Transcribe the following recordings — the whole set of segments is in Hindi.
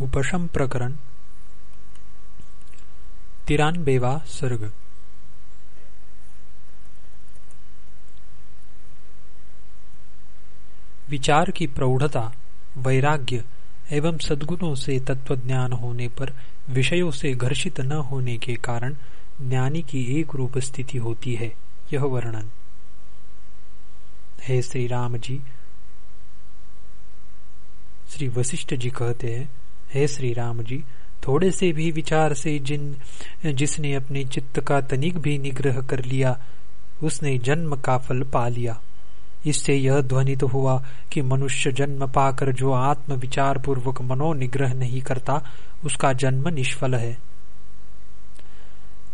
उपशम प्रकरण तिरानबेवा सर्ग। विचार की प्रौढ़ता, वैराग्य एवं सद्गुणों से तत्वज्ञान होने पर विषयों से घर्षित न होने के कारण ज्ञानी की एक रूप स्थिति होती है, यह वर्णन। हे श्री राम जी, श्री वशिष्ठ जी कहते हैं हे श्री राम जी, थोड़े से भी विचार से जिन, जिसने अपने चित्त का तनिक भी निग्रह कर लिया, उसने जन्म का फल पा लिया। इससे यह ध्वनित तो हुआ कि मनुष्य जन्म पाकर जो आत्म विचार पूर्वक मनो निग्रह नहीं करता, उसका जन्म निष्फल है।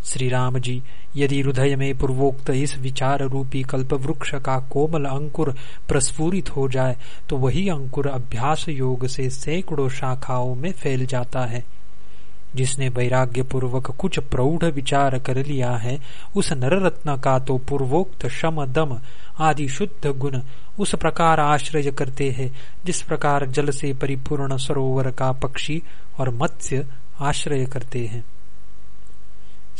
श्री राम जी, यदि हृदय में पूर्वोक्त इस विचार रूपी कल्प वृक्ष का कोमल अंकुर प्रस्फुरित हो जाए तो वही अंकुर अभ्यास योग से सैकड़ों शाखाओं में फैल जाता है। जिसने वैराग्य पूर्वक कुछ प्रौढ़ विचार कर लिया है, उस नर रत्न का तो पूर्वोक्त शम, दम आदि शुद्ध गुण उस प्रकार आश्रय करते हैं, जिस प्रकार जल से परिपूर्ण सरोवर का पक्षी और मत्स्य आश्रय करते हैं।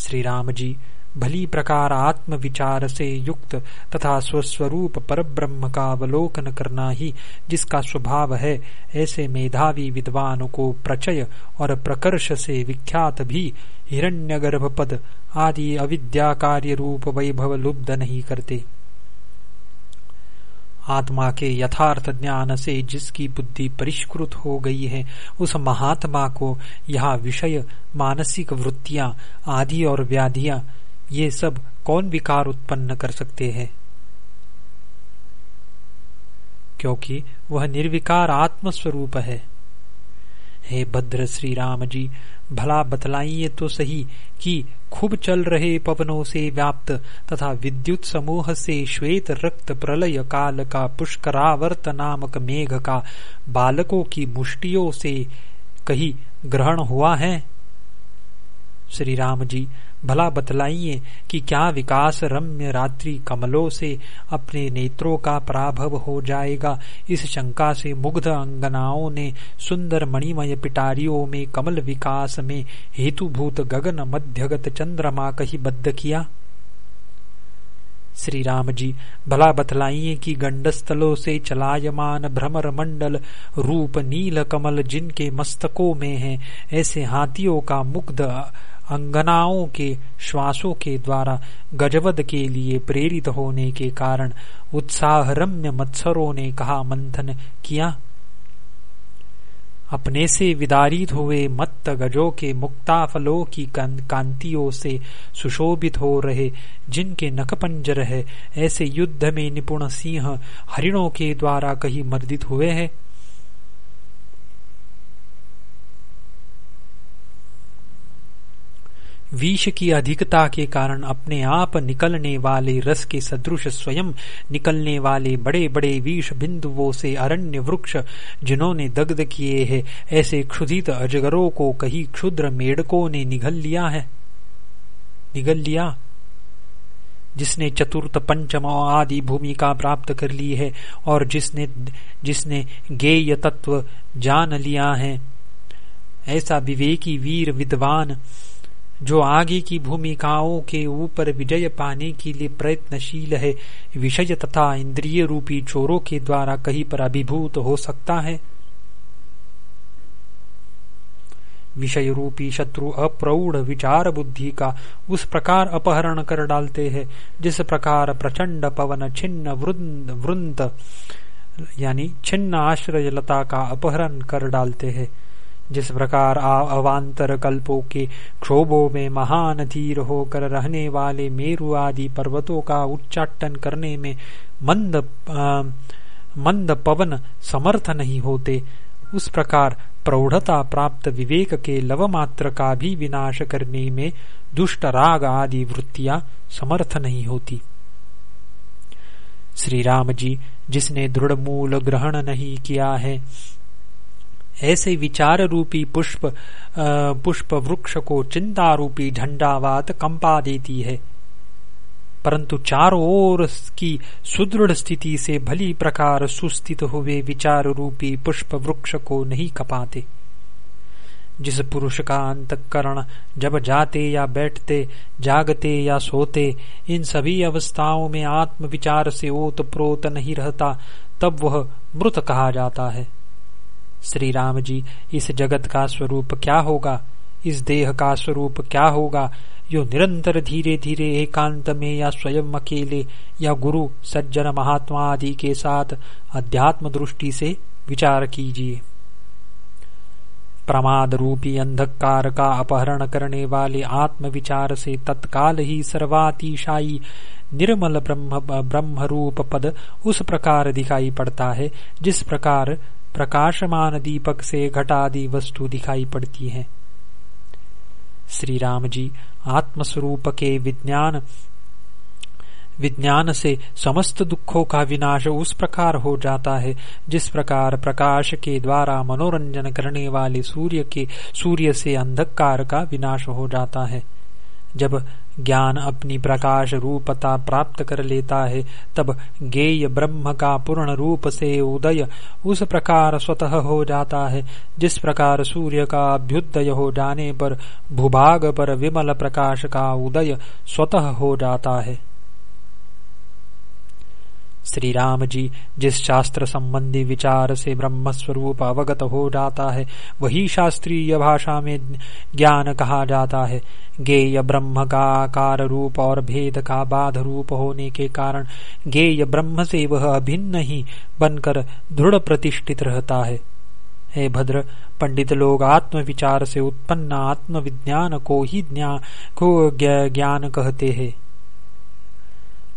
श्री राम जी भली प्रकार आत्म विचार से युक्त तथा स्वस्वरूप पर ब्रह्म का अवलोकन करना ही जिसका स्वभाव है, ऐसे मेधावी विद्वान को प्रचय और प्रकर्ष से विख्यात भी हिरण्यगर्भ पद आदि अविद्या कार्य रूप वैभव लुब्ध नहीं करते। आत्मा के यथार्थ ज्ञान से जिसकी बुद्धि परिष्कृत हो गई है, उस महात्मा को यह विषय, मानसिक वृत्तियाँ, आदि और व्याधियाँ, ये सब कौन विकार उत्पन्न कर सकते हैं? क्योंकि वह निर्विकार आत्मस्वरूप है। हे भद्र श्री राम जी, भला बतलाइए तो सही कि खूब चल रहे पवनों से व्याप्त, तथा विद्युत समूह से श्वेत रक्त प्रलय काल का पुष्करावर्त नामक मेघ का बालकों की मुष्टियों से कही ग्रहण हुआ है? श्री राम जी भला बतलाइए कि क्या विकास रम्य रात्रि कमलों से अपने नेत्रों का पराभव हो जाएगा? इस शंका से मुग्ध अंगनाओं ने सुंदर मणिमय पिटारियों में कमल विकास में हेतुभूत गगन मध्यगत चंद्रमा कही बद्ध किया? श्री राम जी, भला बतलाइए कि गंडस्थलों से चलायमान भ्रमर मंडल रूप नील कमल जिनके मस्तकों में है, ऐसे हाथियों का मुग्ध अंगनाओं के, श्वासों के द्वारा गजवद के लिए प्रेरित होने के कारण उत्साह रम्य मत्सरों ने कहा, मंथन किया। अपने से विदारित हुए मत्त गजों के मुक्ताफलों की, कांतियों से सुशोभित हो रहे, जिनके नखपंजर है, ऐसे युद्ध में निपुण सिंह हरिणों के द्वारा कहीं मर्दित हुए हैं। विष की अधिकता के कारण अपने आप निकलने वाले रस के सदृश स्वयं, निकलने वाले बड़े बड़े विष बिंदुओं से अरण्य वृक्ष जिन्होंने दग्ध किए हैं, ऐसे क्षुधित अजगरों को कहीं क्षुद्र मेढकों ने निगल लिया है। निगल लिया। जिसने चतुर्थ पंचम आदि भूमिका प्राप्त कर ली है और जिसने जिसने गेय तत्व जान लिया है, ऐसा विवेकी वीर विद्वान जो आगे की भूमिकाओं के ऊपर विजय पाने के लिए प्रयत्नशील है, विषय तथा इंद्रिय रूपी चोरों के द्वारा कहीं पर अभिभूत हो सकता है। विषय रूपी शत्रु अप्रौढ़ विचार बुद्धि का उस प्रकार अपहरण कर डालते हैं, जिस प्रकार प्रचंड पवन छिन्न वृंद यानी छिन्न आश्रय लता का अपहरण कर डालते हैं। जिस प्रकार अवान्तर कल्पों के क्षोभों में महान धीर होकर रहने वाले मेरु आदि पर्वतों का उच्चाटन करने में मंद आ, मंद पवन समर्थ नहीं होते उस प्रकार प्रौढ़ता प्राप्त विवेक के लव मात्र का भी विनाश करने में दुष्ट राग आदि वृत्तियाँ समर्थ नहीं होती। श्री राम जी जिसने दृढ़ मूल ग्रहण नहीं किया है ऐसे विचार रूपी पुष्प पुष्प वृक्ष को चिंता रूपी झंडावात कंपा देती है। परंतु चारों ओर की सुदृढ़ स्थिति से भली प्रकार सुस्थित हुए विचार रूपी पुष्प वृक्ष को नहीं कपाते। जिस पुरुष का अंतकरण जब जाते या बैठते, जागते या सोते, इन सभी अवस्थाओं में आत्म विचार से ओत प्रोत नहीं रहता, तब वह मृत कहा जाता है। श्री राम जी, इस जगत का स्वरूप क्या होगा? इस देह का स्वरूप क्या होगा? यो निरंतर धीरे धीरे एकांत में या स्वयं अकेले या गुरु, सज्जन, महात्मा आदि के साथ अध्यात्म दृष्टि से विचार कीजिए। प्रमाद रूपी अंधकार का अपहरण करने वाले आत्म विचार से तत्काल ही सर्वातिशाई निर्मल ब्रह्म ब्रह्म रूप पद उस प्रकार दिखाई पड़ता है, जिस प्रकार प्रकाशमान दीपक से घटादि वस्तु दिखाई पड़ती है। श्री राम जी, आत्मस्वरूप के विज्ञान विज्ञान से समस्त दुखों का विनाश उस प्रकार हो जाता है, जिस प्रकार प्रकाश के द्वारा मनोरंजन करने वाले सूर्य के, सूर्य से अंधकार का विनाश हो जाता है। जब ज्ञान अपनी प्रकाश रूपता प्राप्त कर लेता है, तब गेय ब्रह्म का पूर्ण रूप से उदय उस प्रकार स्वतः हो जाता है, जिस प्रकार सूर्य का अभ्युदय हो जाने पर भूभाग पर विमल प्रकाश का उदय स्वतः हो जाता है। श्री राम जी जिस शास्त्र संबंधी विचार से ब्रह्म स्वरूप अवगत हो जाता है, वही शास्त्रीय भाषा में ज्ञान कहा जाता है। गेय ब्रह्म का आकार रूप और भेद का बाध रूप होने के कारण गेय ब्रह्म से वह अभिन्न ही बनकर दृढ़ प्रतिष्ठित रहता है। हे भद्र, पंडित लोग आत्म विचार से उत्पन्न आत्म विज्ञान को ही ज्ञान को ज्ञान कहते हैं।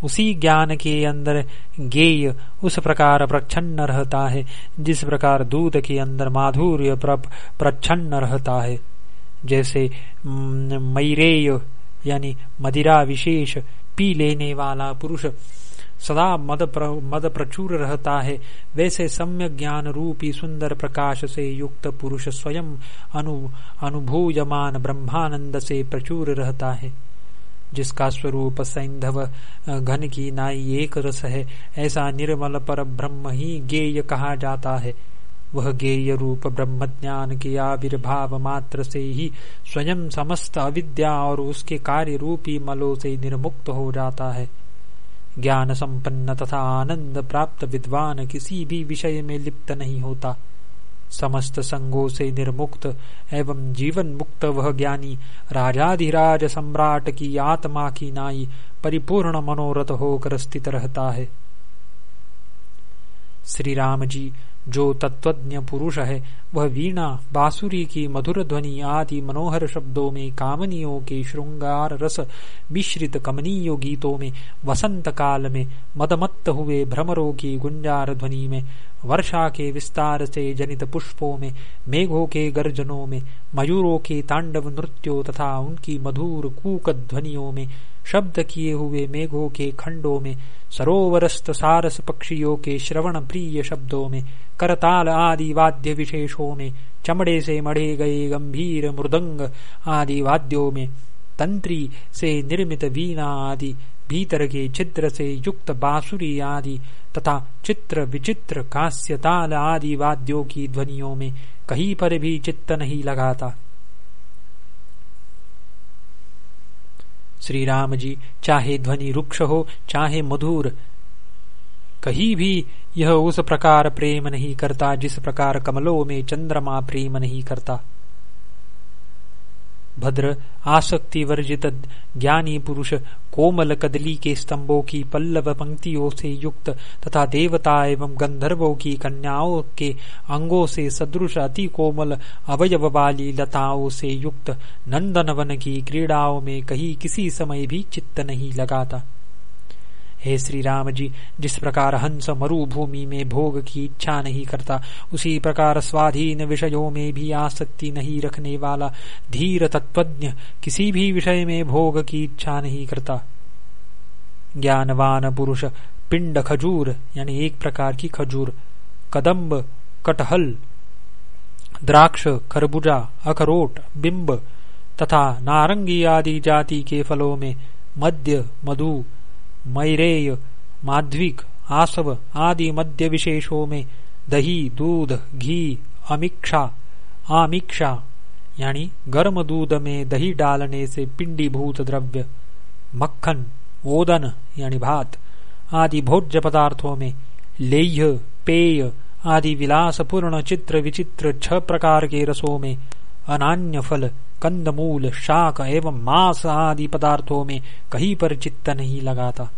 उसी ज्ञान के अंदर गेय उस प्रकार प्रच्छन्न रहता है जिस प्रकार दूध के अंदर माधुर्य प्रच्छन्न रहता है। जैसे मैरेय यानी मदिरा विशेष पी लेने वाला पुरुष सदा मद प्र, मद प्रचुर रहता है वैसे सम्य ज्ञान रूपी सुंदर प्रकाश से युक्त पुरुष स्वयं अनु अनुभूयमान ब्रह्मानंद से प्रचुर रहता है। जिसका स्वरूप सैंधव घन की नाई एक रस है, ऐसा निर्मल पर ब्रह्म ही गेय कहा जाता है। वह गेय रूप ब्रह्म ज्ञान के आविर्भाव मात्र से ही स्वयं समस्त अविद्या और उसके कार्य रूपी मलों से निर्मुक्त हो जाता है। ज्ञान संपन्न तथा आनंद प्राप्त विद्वान किसी भी विषय में लिप्त नहीं होता। समस्त संगों से निर्मुक्त एवं जीवन मुक्त वह ज्ञानी, राजाधिराज सम्राट की आत्मा की नाई परिपूर्ण मनोरथ होकर स्थित रहता है। श्री राम जी जो तत्वज्ञ पुरुष है, वह वीणा, बांसुरी की मधुर ध्वनि आदि मनोहर शब्दों में, कामनियों के श्रृंगार रस, मिश्रित कमनीय गीतों में, वसंत काल में, मदमत्त हुए भ्रमरों की गुंजार ध्वनि में, वर्षा के विस्तार से जनित पुष्पों में, मेघों के गर्जनों में, मयूरों के तांडव नृत्यों तथा उनकी मधुर कूक ध्वनियों में शब्द किए हुए मेघों के खंडों में सरोवरस्त सारस पक्षियों के श्रवण प्रिय शब्दों में, करताल आदि वाद्य विशेषों में, चमड़े से मढ़े गए गंभीर मृदंग आदि वाद्यों में, तंत्री से निर्मित वीणा आदि, भीतर के चित्र से युक्त बांसुरी आदि, तथा चित्र विचित्र कांस्य ताल आदि वाद्यों की ध्वनियों में कहीं पर भी चित्त नहीं लगाता। श्री राम जी, चाहे ध्वनि रुक्ष हो, चाहे मधुर। कहीं भी यह उस प्रकार प्रेम नहीं करता, जिस प्रकार कमलों में चंद्रमा प्रेम नहीं करता। भद्र आसक्ति वर्जित ज्ञानी पुरुष कोमल कदली के स्तंभों की, पल्लव पंक्तियों से युक्त तथा देवता एवं गंधर्वों की कन्याओं के अंगों से सदृश अति कोमल, अवयव वाली लताओं से युक्त नंदनवन की क्रीड़ाओं में कहीं किसी समय भी चित्त नहीं लगाता। हे श्री राम जी, जिस प्रकार हंस मरुभूमि में भोग की इच्छा नहीं करता, उसी प्रकार स्वाधीन विषयों में भी आसक्ति नहीं रखने वाला धीर तत्वज्ञ किसी भी विषय में भोग की इच्छा नहीं करता। ज्ञानवान पुरुष, पिंड खजूर, यानी एक प्रकार की खजूर, कदम्ब, कटहल, द्राक्ष, खरबूजा, अखरोट, बिंब, तथा नारंगी आदि जाति के फलों में मध्य मधु मैरेय माध्विक, आसव आदि मध्य विशेषों में दही, दूध, घी, अमीक्षा, आमीक्षा, यानी गर्म दूध में दही डालने से पिंडीभूत द्रव्य, मक्खन, ओदन, यानी भात, आदि भोज्य पदार्थों में लेह्य, पेय, आदि विलासपूर्ण चित्र विचित्र छह प्रकार के रसों में अनान्य फल कंदमूल, शाक एवं मांस आदि पदार्थों में कहीं पर चित्त नहीं लगाता।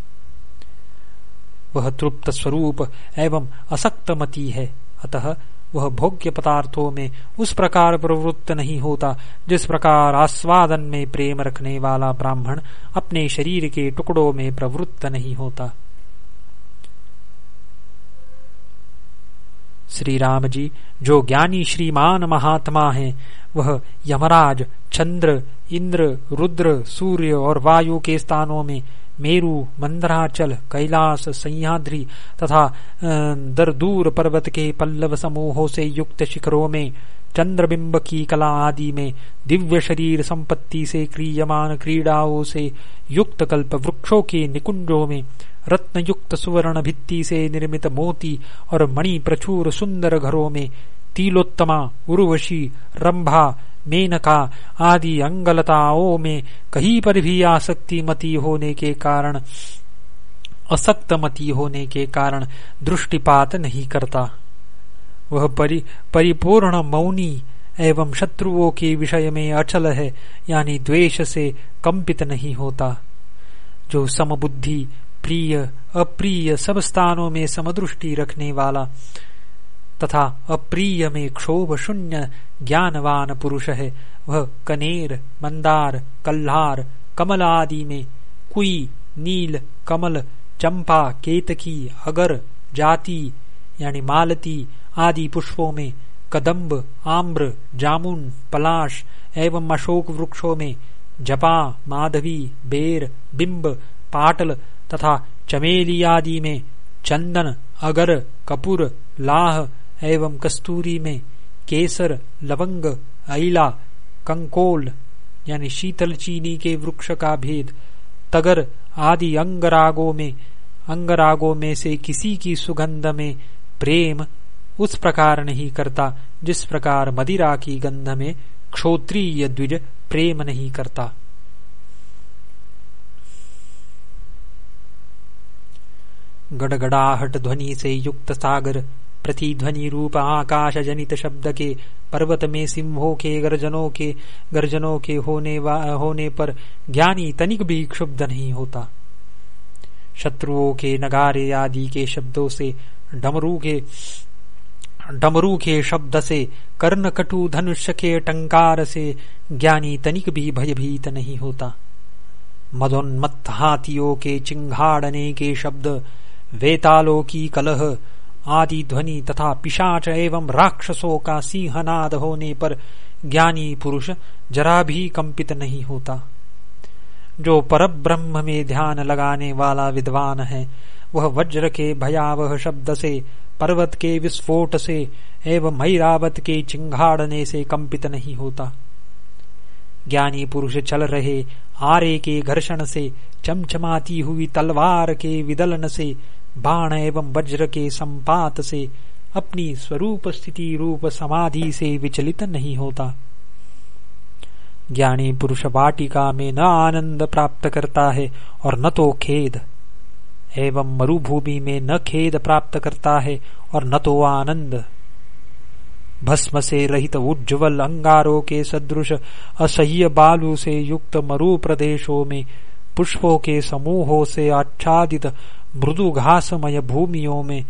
वह तृप्त स्वरूप एवं असक्त मती है। अतः वह भोग्य पदार्थों में उस प्रकार प्रवृत्त नहीं होता, जिस प्रकार आस्वादन में प्रेम रखने वाला ब्राह्मण अपने शरीर के टुकड़ों में प्रवृत्त नहीं होता। श्री राम जी, जो ज्ञानी श्रीमान महात्मा हैं, वह यमराज, चंद्र, इंद्र, रुद्र, सूर्य और वायु के स्थानों में मेरु, मंदराचल, कैलाश, सह्याद्री तथा दरदूर पर्वत के पल्लव समूहों से युक्त शिखरों में चंद्रबिंब की कला आदि में दिव्य शरीर संपत्ति से क्रियमान क्रीड़ाओं से युक्त कल्प वृक्षों के निकुंजों में रत्न युक्त सुवर्ण भित्ति से निर्मित मोती और मणि प्रचुर सुंदर घरों में तिलोत्तमा उर्वशी रंभा मेनका आदि अंगलताओं में कहीं पर भी आसक्ति मती होने के कारण असक्त मती होने के कारण दृष्टिपात नहीं करता। वह परि, परिपूर्ण मौनी एवं शत्रुओं के विषय में अचल है यानी द्वेष से कंपित नहीं होता। जो समबुद्धि प्रिय अप्रिय सब स्थानों में समदृष्टि रखने वाला, तथा अप्रिय में क्षोभ शून्य ज्ञानवान पुरुष है, वह कनेर, मंदार, कल्हार, कमल आदि में कुई, नील, कमल, चंपा, केतकी, अगर, जाति, यानी मालती आदि पुष्पों में कदम्ब, आम्र, जामुन, पलाश एवं अशोक वृक्षों में जपा, माधवी, बेर, बिंब, पाटल तथा चमेली आदि में चंदन, अगर, कपूर, लाह एवं कस्तूरी में केसर, लवंग ऐला कंकोल, यानी शीतल चीनी के वृक्ष का भेद, तगर आदि अंगरागों में अंगरागों में से किसी की सुगंध में प्रेम उस प्रकार नहीं करता, जिस प्रकार मदिरा की गंध में क्षोत्रीय द्विज प्रेम नहीं करता। गड़गड़ाहट ध्वनि से युक्त सागर, प्रतिध्वनि रूप आकाश जनित शब्द के, पर्वत में सिंहों के, गर्जनों के गर्जनों के होने होने पर ज्ञानी तनिक भी क्षुब्ध नहीं होता। शत्रुओं के नगारे आदि के शब्दों से, डमरू के डमरू के शब्द से कर्ण कटु धनुष के टंकार से ज्ञानी तनिक भी भयभीत नहीं होता। मदोन्मत्त हाथियों के चिंघाड़ने के शब्द वेतालों की कलह आदि ध्वनि तथा पिशाच एवं राक्षसों का सिंहनाद होने पर ज्ञानी पुरुष जरा भी कंपित नहीं होता। जो पर ब्रह्म में ध्यान लगाने वाला विद्वान है, वह वज्र के भयावह शब्द से, पर्वत के विस्फोट से एवं मैरावत के चिंगाड़ने से कंपित नहीं होता। ज्ञानी पुरुष चल रहे आरे के घर्षण से चमचमाती हुई तलवार के विदलन से, बाण एवं वज्र के संपात से, अपनी स्वरूप स्थिति रूप समाधि से विचलित नहीं होता। ज्ञानी पुरुष वाटिका में न आनंद प्राप्त करता है और न तो खेद, एवं मरुभूमि में न खेद प्राप्त करता है और न तो आनंद। भस्म से रहित उज्ज्वल अंगारों के सदृश, असह्य बालू से युक्त मरु प्रदेशों में पुष्पों के समूहों से आच्छादित मृदु घासमय भूमियों में,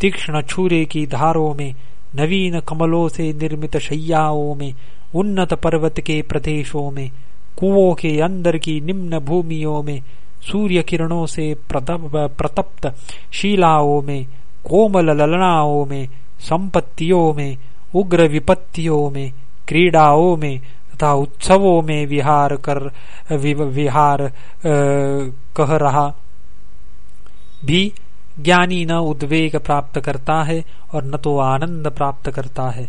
तीक्ष्ण छूरे की धारों में, नवीन कमलों से निर्मित शैयाओं में, उन्नत पर्वत के प्रदेशों में कुओं के अंदर की निम्न भूमियों में सूर्य किरणों से प्रतप्त शिलाओं में कोमल ललनाओं में, संपत्तियों में उग्र विपत्तियों में, क्रीड़ाओं में तथा उत्सवों में विहार कर विहार कह रहा। भी ज्ञानी न उद्वेग प्राप्त करता है और न तो आनंद प्राप्त करता है।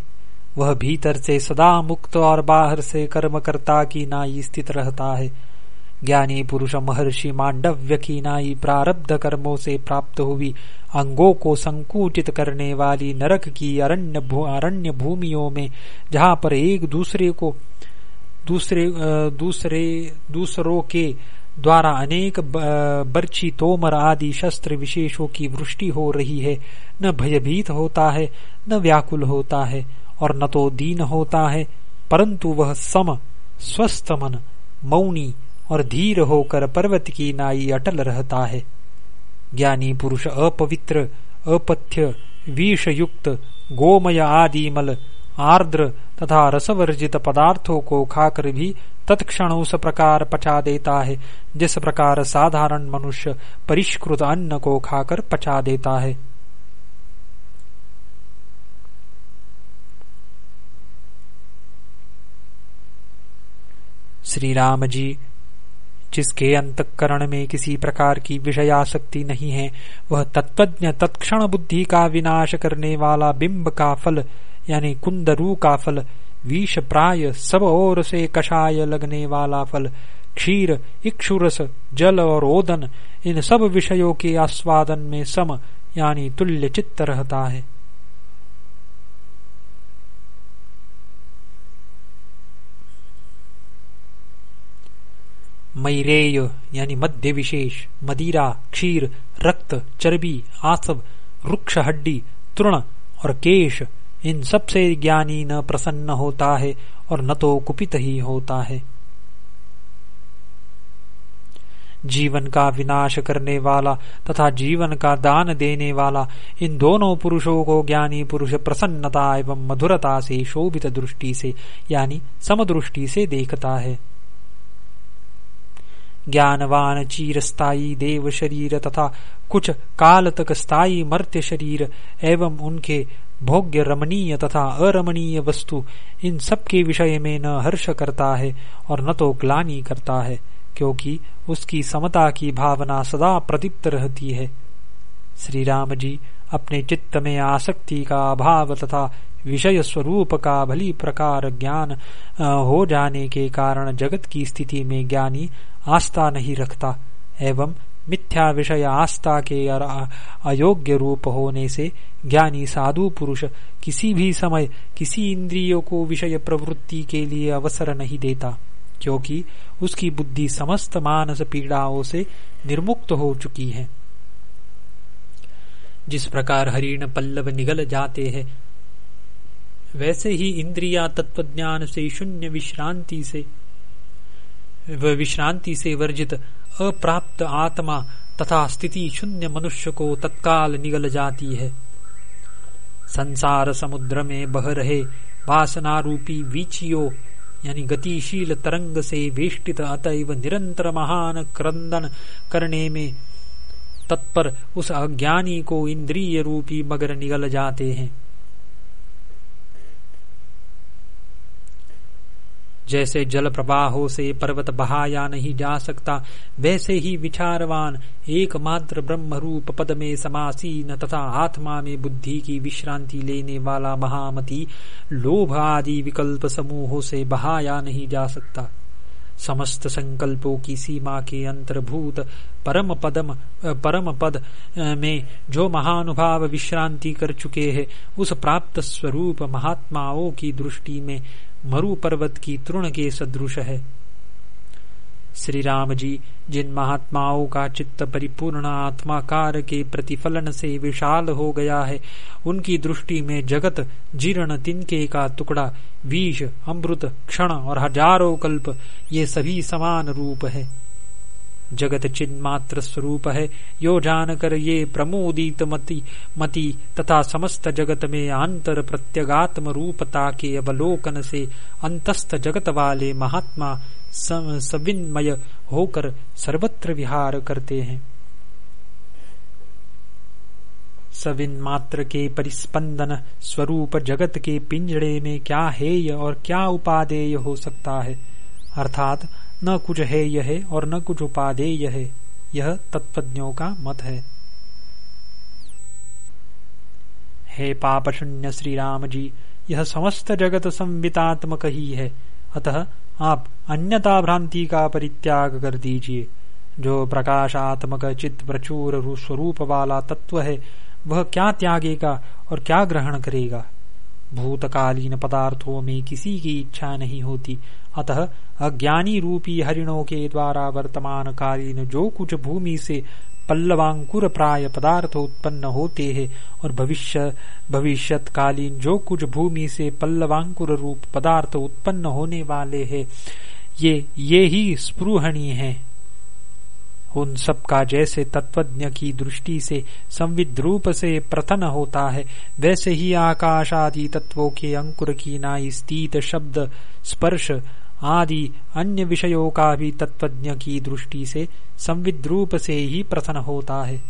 वह भीतर से सदा मुक्त और बाहर से कर्मकर्ता की नाई स्थित रहता है। ज्ञानी पुरुष महर्षि मांडव्य की नाई प्रारब्ध कर्मों से प्राप्त हुई अंगों को संकुचित करने वाली नरक की अरण्य भू, भूमियों में जहाँ पर एक दूसरे को दूसरे दूसरे, दूसरों के द्वारा अनेक बर्ची, तोमर आदि शस्त्र विशेषों की वृष्टि हो रही है। न भयभीत होता है, न व्याकुल होता है, और न तो दीन होता है, परंतु वह सम, स्वस्थ मन, मौनी और धीर होकर पर्वत की नाई अटल रहता है। ज्ञानी पुरुष अपवित्र, अपथ्य, विषयुक्त, गोमय आदि मल आर्द्र तथा रसवर्जित पदार्थों को खाकर भी तत्क्षण उस प्रकार पचा देता है, जिस प्रकार साधारण मनुष्य परिष्कृत अन्न को खाकर पचा देता है। श्री राम जी, जिसके अंतकरण में किसी प्रकार की विषयाशक्ति नहीं है, वह तत्वज्ञ तत्क्षण बुद्धि का विनाश करने वाला बिंब का फल यानी कुंदरू का फल, विष प्राय सब ओर से कषाय लगने वाला फल, क्षीर, इक्षुरस, जल और ओदन, इन सब विषयों के आस्वादन में सम, यानी तुल्य चित्त रहता है। मैरेय यानी मध्य विशेष, मदिरा, क्षीर, रक्त, चर्बी, आसव वृक्ष हड्डी तृण और केश इन सबसे ज्ञानी न प्रसन्न होता है और न तो कुपित ही होता है। जीवन का विनाश करने वाला तथा जीवन का दान देने वाला इन दोनों पुरुषों को ज्ञानी पुरुष प्रसन्नता एवं मधुरता से शोभित दृष्टि से, यानी समदृष्टि से देखता है। ज्ञानवान चीर स्थायी देव शरीर तथा कुछ काल तक स्थायी मर्त्य शरीर एवं उनके भोग्य रमणीय तथा अरमणीय वस्तु, इन सब के विषय में न हर्ष करता है और न तो ग्लानी करता है, क्योंकि उसकी समता की भावना सदा प्रदीप्त रहती है। श्री राम जी अपने चित्त में आसक्ति का अभाव तथा विषय स्वरूप का भली प्रकार ज्ञान हो जाने के कारण जगत की स्थिति में ज्ञानी आस्था नहीं रखता, एवं मिथ्या विषय आस्था के अयोग्य रूप होने से ज्ञानी साधु पुरुष किसी भी समय किसी इंद्रियों को विषय प्रवृत्ति के लिए अवसर नहीं देता, क्योंकि उसकी बुद्धि समस्त मानस पीड़ाओं से निर्मुक्त हो चुकी है। जिस प्रकार हरिण पल्लव निगल जाते हैं, वैसे ही इंद्रिया तत्वज्ञान से शून्य विश्रांति से विश्रांति से वर्जित अप्राप्त आत्मा तथा स्थिति शून्य मनुष्य को तत्काल निगल जाती है। संसार समुद्र में बह रहे वासना रूपी वीचियो, यानी गतिशील तरंग से वेष्टित अतएव निरंतर महान क्रंदन करने में तत्पर उस अज्ञानी को इंद्रिय रूपी मगर निगल जाते हैं। जैसे जल प्रवाहों से पर्वत बहाया नहीं जा सकता, वैसे ही विचारवान एकमात्र ब्रह्म रूप पद में समासीन तथा आत्मा में बुद्धि की विश्रांति लेने वाला महामती लोभ आदि विकल्प समूहों से बहाया नहीं जा सकता। समस्त संकल्पों की सीमा के अंतर्भूत परम पदम परम पद में जो महानुभाव विश्रांति कर चुके हैं, उस प्राप्त स्वरूप महात्माओं की दृष्टि में मरु पर्वत की तृण के सदृश है। श्री राम जी, जिन महात्माओं का चित्त परिपूर्ण आत्माकार के प्रतिफलन से विशाल हो गया है, उनकी दृष्टि में जगत जीर्ण तिनके का टुकड़ा, विष, अमृत, क्षण और हज़ारों कल्प, ये सभी समान रूप है। जगत चिन्मात्र स्वरूप है। यो जानकर ये प्रमोदित मति मति तथा समस्त जगत में आंतर प्रत्यगात्म रूपता के अवलोकन से अंतस्थ जगत वाले महात्मा सविन्मय होकर सर्वत्र विहार करते हैं। सविन मात्र के परिस्पंदन स्वरूप जगत के पिंजड़े में क्या हेय और क्या उपादेय हो सकता है? अर्थात न कुछ है यह और न कुछ उपादेय है यह तत्वज्ञों का मत है। हे पाप शून्य श्री राम जी यह समस्त जगत संवितात्मक ही है। अतः आप अन्यता भ्रांति का परित्याग कर दीजिए। जो प्रकाशात्मक चित्त प्रचुर स्वरूप वाला तत्व है, वह क्या त्यागेगा और क्या ग्रहण करेगा? भूतकालीन पदार्थों में किसी की इच्छा नहीं होती अतः अज्ञानी रूपी हरिणों के द्वारा वर्तमान कालीन जो कुछ भूमि से पल्लवांकुर प्राय पदार्थ उत्पन्न होते हैं और भविष्य भविष्य कालीन जो कुछ भूमि से पल्लवांकुर रूप पदार्थ उत्पन्न होने वाले हैं, ये ये ही स्पृहणी है। उन सब का जैसे तत्वज्ञ की दृष्टि से संविद रूप से प्रथन होता है, वैसे ही आकाश आदि तत्वों के अंकुर की नाई स्थित शब्द स्पर्श आदि अन्य विषयों का भी तत्वज्ञ की दृष्टि से संविद रूप से ही प्रसन्न होता है।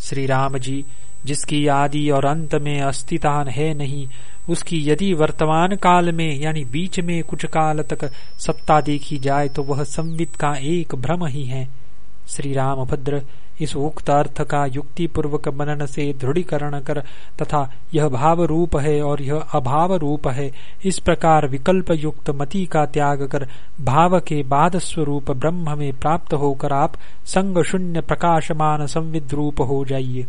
श्री राम जी, जिसकी आदि और अंत में अस्तितान है नहीं, उसकी यदि वर्तमान काल में यानी बीच में कुछ काल तक सत्ता देखी जाए तो वह संवित का एक भ्रम ही है। श्री राम भद्र इस उक्तार्थ का युक्ति पूर्वक मनन से दृढ़ीकरण कर तथा यह भाव रूप है और यह अभाव रूप है, इस प्रकार विकल्प युक्त मति का त्याग कर भाव के बाद स्वरूप ब्रह्म में प्राप्त होकर आप संग शून्य प्रकाशमान संविद रूप हो जाइए।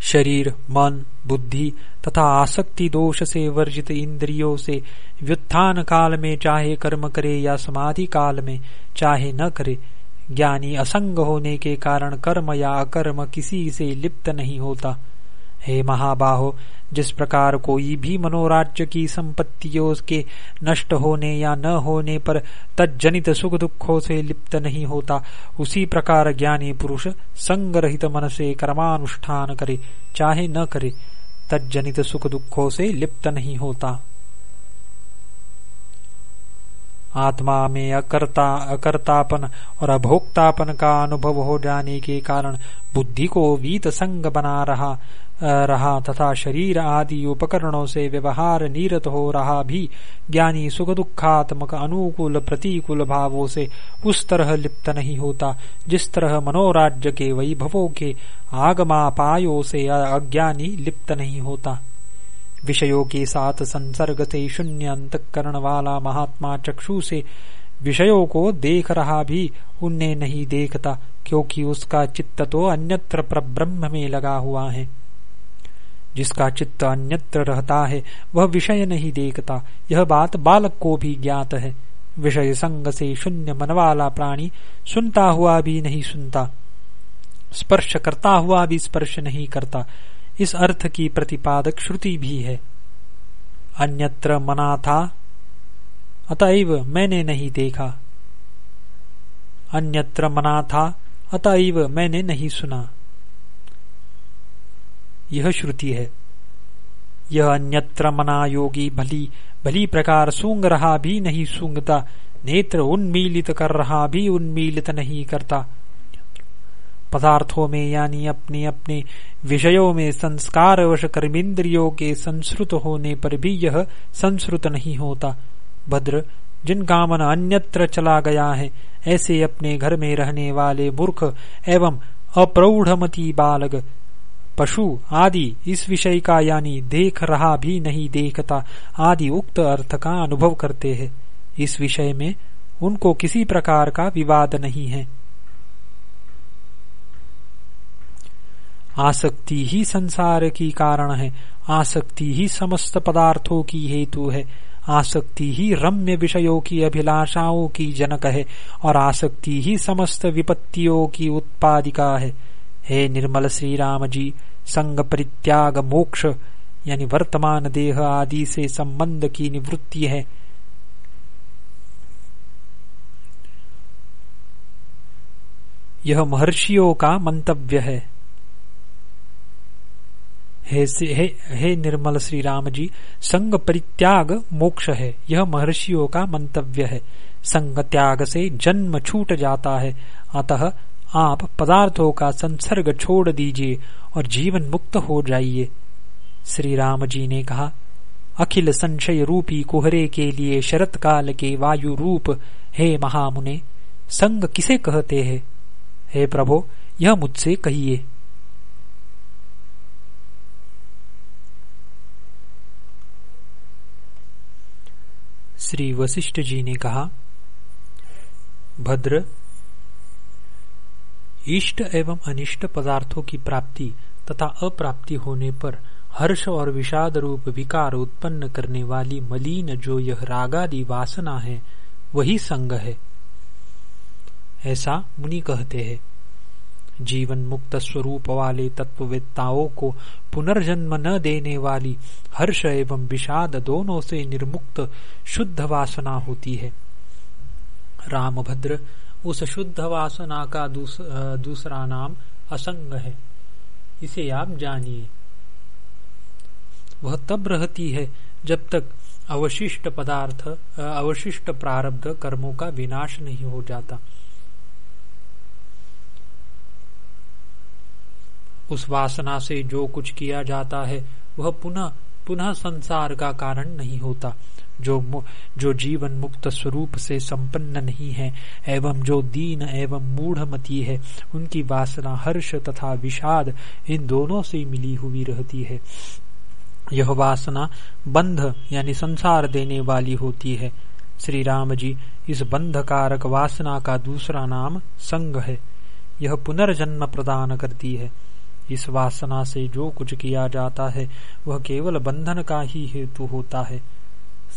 शरीर, मन, बुद्धि तथा आसक्ति दोष से वर्जित इंद्रियों से व्युत्थान काल में चाहे कर्म करे या समाधि काल में चाहे न करे, ज्ञानी असंग होने के कारण कर्म या अकर्म किसी से लिप्त नहीं होता। हे महाबाहो, जिस प्रकार कोई भी मनोराज्य की संपत्तियों के नष्ट होने या न होने पर तजनित सुख दुखों से लिप्त नहीं होता, उसी प्रकार ज्ञानी पुरुष संग रहित मन से कर्मानुष्ठान करे, चाहे न करे तजनित सुख दुखों से लिप्त नहीं होता। आत्मा में अकर्ता, अकर्तापन और अभोक्तापन का अनुभव हो जाने के कारण बुद्धि को वीत संग बना रहा रहा तथा शरीर आदि उपकरणों से व्यवहार नीरत हो रहा भी ज्ञानी सुख दुखात्मक अनुकूल प्रतिकूल भावों से उस तरह लिप्त नहीं होता, जिस तरह मनोराज्य के वैभवों के आगमापायों से अज्ञानी लिप्त नहीं होता। विषयों के साथ संसर्ग से शून्य अंतकरण वाला महात्मा चक्षु से विषयों को देख रहा भी उन्हें नहीं देखता, क्योंकि उसका चित्त तो अन्यत्र ब्रह्म में लगा हुआ है। जिसका चित्त अन्यत्र रहता है, वह विषय नहीं देखता। यह बात बालक को भी ज्ञात है। विषय संग से शून्य मन वाला प्राणी सुनता हुआ भी नहीं सुनता। स्पर्श करता हुआ भी स्पर्श नहीं करता। इस अर्थ की प्रतिपादक श्रुति भी है। अन्यत्र मना था, अतएव मैंने नहीं देखा। अन्यत्र मना था, अतएव मैंने नहीं सुना। यह श्रुति है। यह अन्यत्र मना योगी भली भली प्रकार सूंग रहा भी नहीं सूंगता, नेत्र उन्मीलित कर रहा भी उन्मीलित नहीं करता। पदार्थों में, यानी अपने अपने विषयों में संस्कार वश कर्मेंद्रियों के संस्कृत होने पर भी यह संस्कृत नहीं होता। भद्र जिनका मन अन्यत्र चला गया है, ऐसे अपने घर में रहने वाले मूर्ख एवं अप्रौढ़मती बालक पशु आदि इस विषय का, यानी देख रहा भी नहीं देखता, आदि उक्त अर्थ का अनुभव करते हैं। इस विषय में उनको किसी प्रकार का विवाद नहीं है। आसक्ति ही संसार की कारण है, आसक्ति ही समस्त पदार्थों की हेतु है, आसक्ति ही रम्य विषयों की अभिलाषाओं की जनक है, और आसक्ति ही समस्त विपत्तियों की उत्पादिका है। हे निर्मल श्री राम जी संग परित्याग मोक्ष, यानी वर्तमान देह आदि से संबंध की निवृत्ति है। यह महर्षियों का मंतव्य है। हे, हे, निर्मल श्री राम जी संग परित्याग मोक्ष है यह महर्षियों का मंतव्य है। संग त्याग से जन्म छूट जाता है। अतः आप पदार्थों का संसर्ग छोड़ दीजिए और जीवन मुक्त हो जाइए। श्री राम जी ने कहा अखिल संशय रूपी कोहरे के लिए शरत काल के वायु रूप हे महामुने संग किसे कहते हैं? हे प्रभो यह मुझसे कहिए। श्री वशिष्ठ जी ने कहा, भद्र, इष्ट एवं अनिष्ट पदार्थों की प्राप्ति तथा अप्राप्ति होने पर हर्ष और विषाद रूप विकार उत्पन्न करने वाली मलिन जो यह रागादि वासना है, वही संग है। ऐसा मुनि कहते हैं। जीवन मुक्त स्वरूप वाले तत्ववेत्ताओं को पुनर्जन्म न देने वाली हर्ष एवं विषाद दोनों से निर्मुक्त शुद्ध वासना होती है। रामभद्र उस शुद्ध वासना का दूस, दूसरा नाम असंग है। इसे आप जानिए। वह तब रहती है जब तक अवशिष्ट पदार्थ अवशिष्ट प्रारब्ध कर्मों का विनाश नहीं हो जाता। उस वासना से जो कुछ किया जाता है, वह पुनः पुनः संसार का कारण नहीं होता। जो जो जीवन मुक्त स्वरूप से संपन्न नहीं है, एवं जो दीन एवं मूढ़मती है, उनकी वासना हर्ष तथा विषाद इन दोनों से मिली हुई रहती है। यह वासना बंध यानी संसार देने वाली होती है। श्री राम जी, इस बंधकारक वासना का दूसरा नाम संग है। यह पुनर्जन्म प्रदान करती है। इस वासना से जो कुछ किया जाता है वह केवल बंधन का ही हेतु होता है।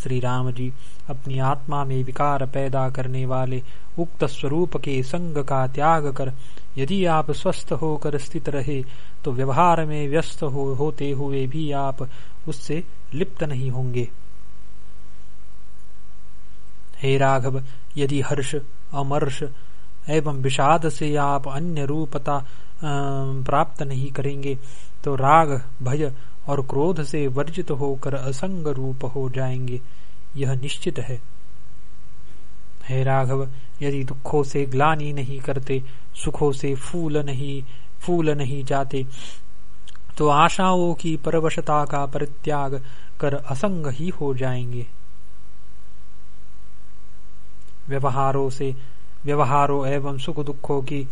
श्री राम जी अपनी आत्मा में विकार पैदा करने वाले उक्त स्वरूप के संग का त्याग कर यदि आप स्वस्थ होकर स्थित रहे तो व्यवहार में व्यस्त हो, होते हुए भी आप उससे लिप्त नहीं होंगे। हे राघव यदि हर्ष अमर्ष एवं विषाद से आप अन्य रूपता प्राप्त नहीं करेंगे तो राग, भय और क्रोध से वर्जित होकर असंग रूप हो जाएँगे। यह निश्चित है। हे राघव, यदि दुखों से ग्लानी नहीं करते, सुखों से फूल नहीं फूल नहीं जाते तो आशाओं की परवशता का परित्याग कर असंग ही हो जाएँगे। व्यवहारों से व्यवहारों एवं सुख दुखों की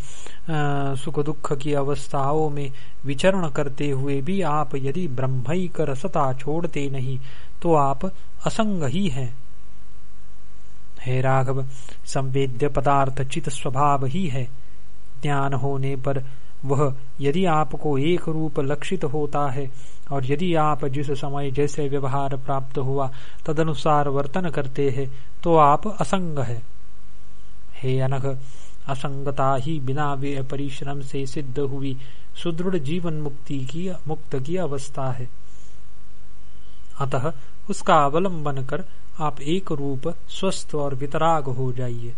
सुख दुख की अवस्थाओं में विचरण करते हुए भी आप यदि ब्रह्मिक रसता छोड़ते नहीं तो आप असंग ही हैं। हे राघव, संवेद्य पदार्थ चित स्वभाव ही है। ज्ञान होने पर वह यदि आपको एक रूप लक्षित होता है, और यदि आप जिस समय जैसे व्यवहार प्राप्त हुआ, तदनुसार वर्तन करते हैं तो आप असंग है। हे अनघ, असंगता ही बिना परिश्रम से सिद्ध हुई, सुदृढ़ जीवन मुक्ति की मुक्त की अवस्था है। अतः उसका अवलंबन कर आप एक रूप स्वस्थ और वितराग हो जाइए।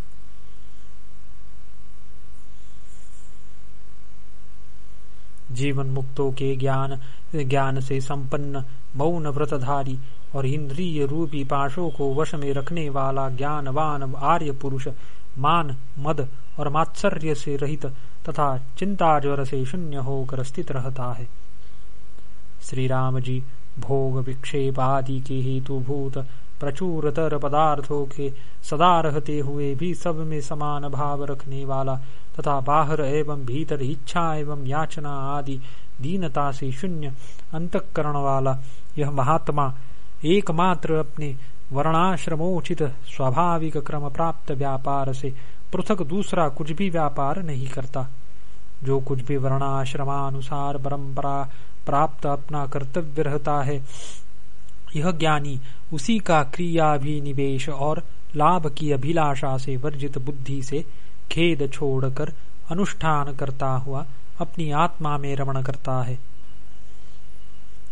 जीवन मुक्तों के ज्ञान ज्ञान से संपन्न, मौन व्रतधारी और इंद्रिय रूपी पाशों को वश में रखने वाला ज्ञानवान आर्य पुरुष मान, मद और मात्सर्य से रहित तथा चिंता ज्वर से शून्य होकर स्थित रहता है। श्री राम जी भोग विक्षेप आदि के हेतुभूत प्रचुरतर पदार्थों के सदा रहते हुए भी सब में समान भाव रखने वाला तथा बाहर एवं भीतर इच्छा एवं याचना आदि दीनता से शून्य अंतकरण वाला यह महात्मा एकमात्र अपने वर्णाश्रमोचित स्वाभाविक क्रम प्राप्त व्यापार से। पृथक दूसरा कुछ भी व्यापार नहीं करता। जो कुछ भी वर्णाश्रमानुसार परंपरा प्राप्त अपना कर्तव्य रहता है, यह ज्ञानी उसी का क्रियाभिनिवेश और लाभ की अभिलाषा से वर्जित बुद्धि से खेद छोड़कर अनुष्ठान करता हुआ अपनी आत्मा में रमण करता है।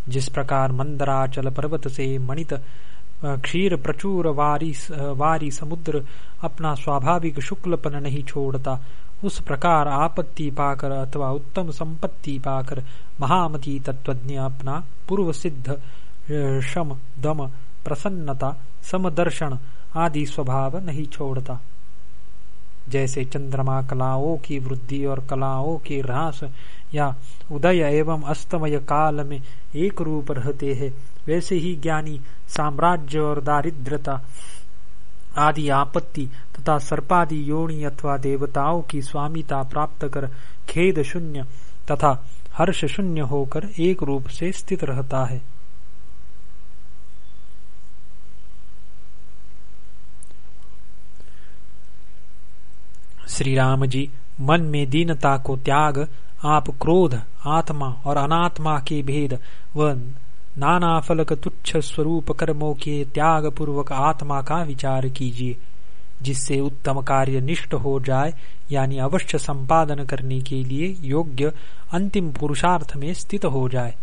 जिस प्रकार मंदराचल पर्वत से मणित क्षीर, प्रचुर, वारी वारी, समुद्र अपना स्वाभाविक शुक्लपन नहीं छोड़ता। उस प्रकार आपत्ति पाकर अथवा उत्तम संपत्ति पाकर महामती तत्वज्ञ अपना पूर्व सिद्ध शम, दम, प्रसन्नता, समदर्शन आदि स्वभाव नहीं छोड़ता। जैसे चंद्रमा कलाओं की वृद्धि और कलाओं के ह्रास या उदय एवं अस्तमय काल में एक रूप रहते हैं, वैसे ही ज्ञानी साम्राज्य और दारिद्रता आदि आपत्ति तथा सर्पादि योनि अथवा देवताओं की स्वामिता प्राप्त कर खेद शून्य तथा हर्ष शून्य होकर एक रूप से स्थित रहता है। श्री राम जी, मन में दीनता को त्याग, आप क्रोध, आत्मा और अनात्मा के भेद व नाना फलक तुच्छ स्वरूप कर्मों के त्याग पूर्वक आत्मा का विचार कीजिए, जिससे उत्तम कार्य निष्ठ हो जाए, यानी अवश्य संपादन करने के लिए योग्य अंतिम पुरुषार्थ में स्थित हो जाए।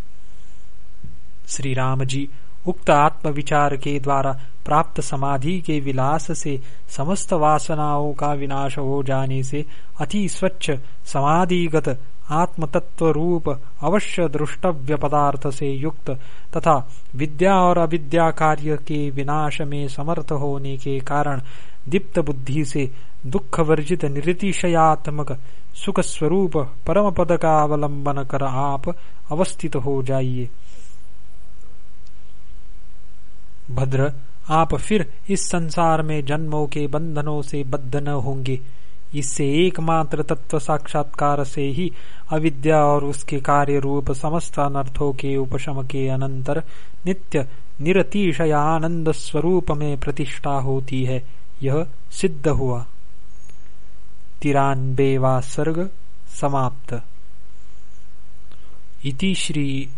श्री राम जी, उक्त आत्म विचार के द्वारा प्राप्त समाधि के विलास से समस्त वासनाओं का विनाश हो जाने से अति स्वच्छ समाधिगत आत्म तत्व रूप अवश्य दृष्टव्य पदार्थ से युक्त, तथा विद्या और अविद्या कार्य के विनाश में समर्थ होने के कारण दीप्त बुद्धि से दुख वर्जित निरतिशयात्मक सुख स्वरूप परम पद का अवलंबन कर आप अवस्थित हो जाइए। भद्र, आप फिर इस संसार में जन्मों के बंधनों से बद्ध न होंगे। इससे एकमात्र तत्व साक्षात्कार से ही अविद्या और उसके कार्य रूप समस्त अनर्थों के उपशम के अनंतर नित्य निरतिशयानंद स्वरूप में प्रतिष्ठा होती है। यह सिद्ध हुआ। तिरानबेवा सर्ग समाप्त। इति श्री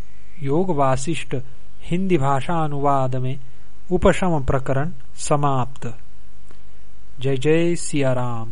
योग वासिष्ठ हिंदी भाषा अनुवाद में उपशम प्रकरण समाप्त। जय जय सिया राम